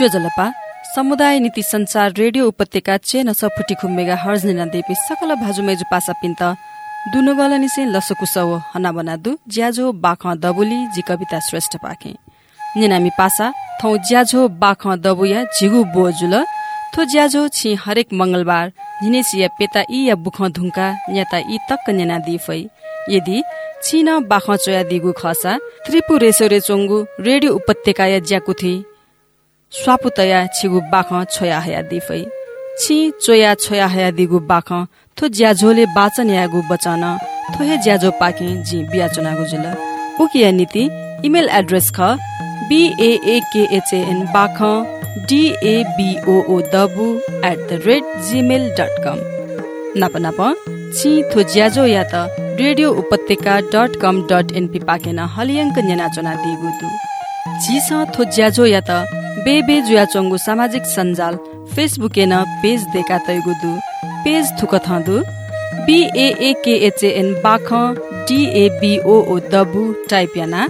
च्यो जलपा समुदाय नीति संचार रेडियो उपत्यका चेन सफुटी खुम्मेगा हर्ज निना देपी सकल भाजु मेजु पासा पिन्त दुनो गल निसे लसकुसव हना बनादु ज्याझो बाख दबुली जी कविता श्रेष्ठ पाखे। निनामी पासा थौ ज्याझो बाख दबुया झिगु बोजुल थो ज्याझो छि हरेक मंगलबार झिनेसिया पेता इ या बुख धुङ्का न्याता इ तक्क नेना दिफै। यदि छिन बाख चोया दिगु खसा त्रिपु चोङ्गु रेडियो उपत्यका या ज्याकुथी स्वापुतया छिगु बाख छोया हया दिफै। छि चोया छोया हया दिगु बाख थो ज्याझोले बाचन यागु बचन थोहे ज्याझो पाके जि बियाचनागु जुल। उकिया नीति इमेल एड्रेस ख बिएएकेएचएन बाख डिएबिओओ दबु at the rate Gmail dot com नाप नाप छि थो ज्याझो या त रेडियो उपत्यका डट कम डट एनपी पाकेन हलियङ्क दिगु दु झिस थो ज्याझो या त बेबे जुया चोङ्गु सामाजिक सञ्जाल फेसबुक एन पेज देखा तैगु दु पेज थुक थदु। बिएएकेएचएन बाख डिएबिओओ दबु टाइप याना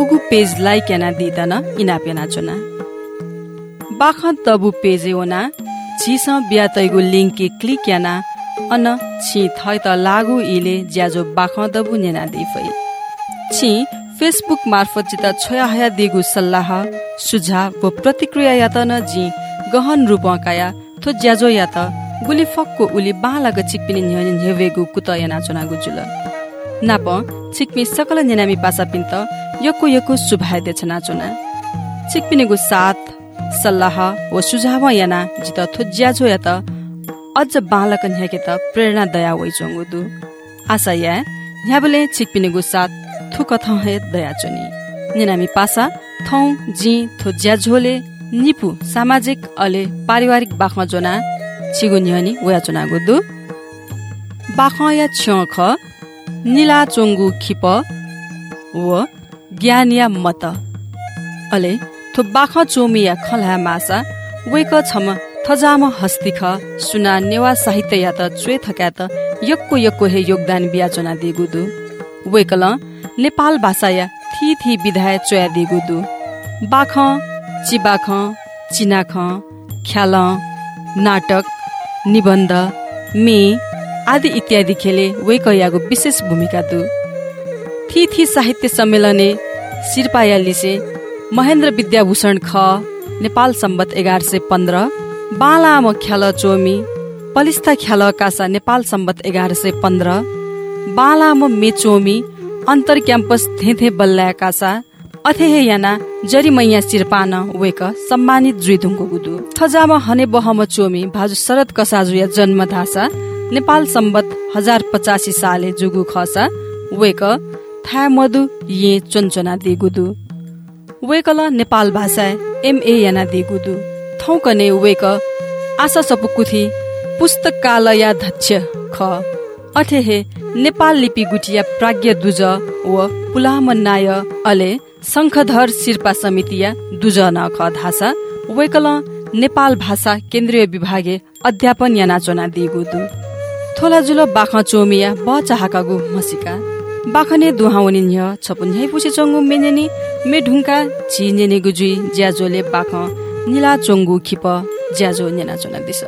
उगु पेज लाइक याना दिदन इनाप याना चुना। बाख दबु पेज ओना छिस बिया तैगु लिङ्क क्लिक याना अन छि थै त लागु इले ज्याजो बाख दबु नेना दिफै। छि फेसबुक मार्फत जित छोया हया दिगु सल्लाह सुझाव व प्रतिक्रिया यात न जि गहन रूप काया थो ज्याजो यात गुली फक्को उली बालाग चिकपिनि न्हेवेगु कुत याना चुनागु जुल नाप छिकपि सकल नेनामी पासा पिन्त यको यको सुभाय देछना चुना छिकपिनिगु साथ सल्लाह व सुझाव याना जित थो ज्याजो यात अझ बालक न्याके त प्रेरणा दया वइ दु आशा या न्याबले छिकपिनेगु साथ थुक हे दया चुनि। निनामी पासा थौ जी थो ज्याझोले निपु सामाजिक अले पारिवारिक बाख जोना छिगु न्यनी वया चुनागु दु बाख या छ्य ख निला चोङ्गु खिप व ज्ञानिया मत। अले थो बाख चोमिया खला मासा वेक छम थजाम हस्तिख सुना नेवा साहित्य या त चुए थक्या त यक्को यक्को हे योगदान बियाचना दिगुदु वेकल नेपाल भाषा या थी थी विधाय चोया दिगुदु। बाख चिबाख चिनाख ख्याल नाटक निबन्ध मे आदि इत्यादि खेले वेकयाको विशेष भूमिका दु। थी थी साहित्य सम्मेलने सिरपाया लिसे महेन्द्र विद्याभूषण ख नेपाल सम्बत एघार सय पन्ध्र बालाम ख्याल चोमी पलिस्ता ख्याल कासा नेपाल सम्बत एघार सय पन्ध्र बालाम मेचोमी अन्तर क्याम्पस थेथे कासा अथेहे याना जरिमैया सिरपान वेक सम्मानित जुइदुङको गुदु थजाम हने बहम चोमी भाजु शरद कसाजुया जन्म धासा। नेपाल सम्बत हजार पचासी साले जुगु खसा। वेक था मधु ये चोन्चोना दिगुदु। वेकल नेपाल भाषा एमए याना दिगुदु। थौकने वेक आशा सपुकुथी पुस्तकालयाध्यक्ष ख। अठेहे नेपाल लिपि गुटिया प्राज्ञ दुज व पुलाम नाय अले शङ्खधर शिर्पा समितिया दुज ख धासा वेकल नेपाल भाषा केन्द्रीय विभागे अध्यापन या नाचोना दिगु दु थोला जुल बाख चोमिया ब चाहकागु मसिका। बाखने दुहाउनी न्य छपुन हे पुसे मेनेनी मे ढुङ्का झिनेने गुजुई ज्याजोले बाख निला चोङ्गु खिप ज्याजो नेना चोना दिस।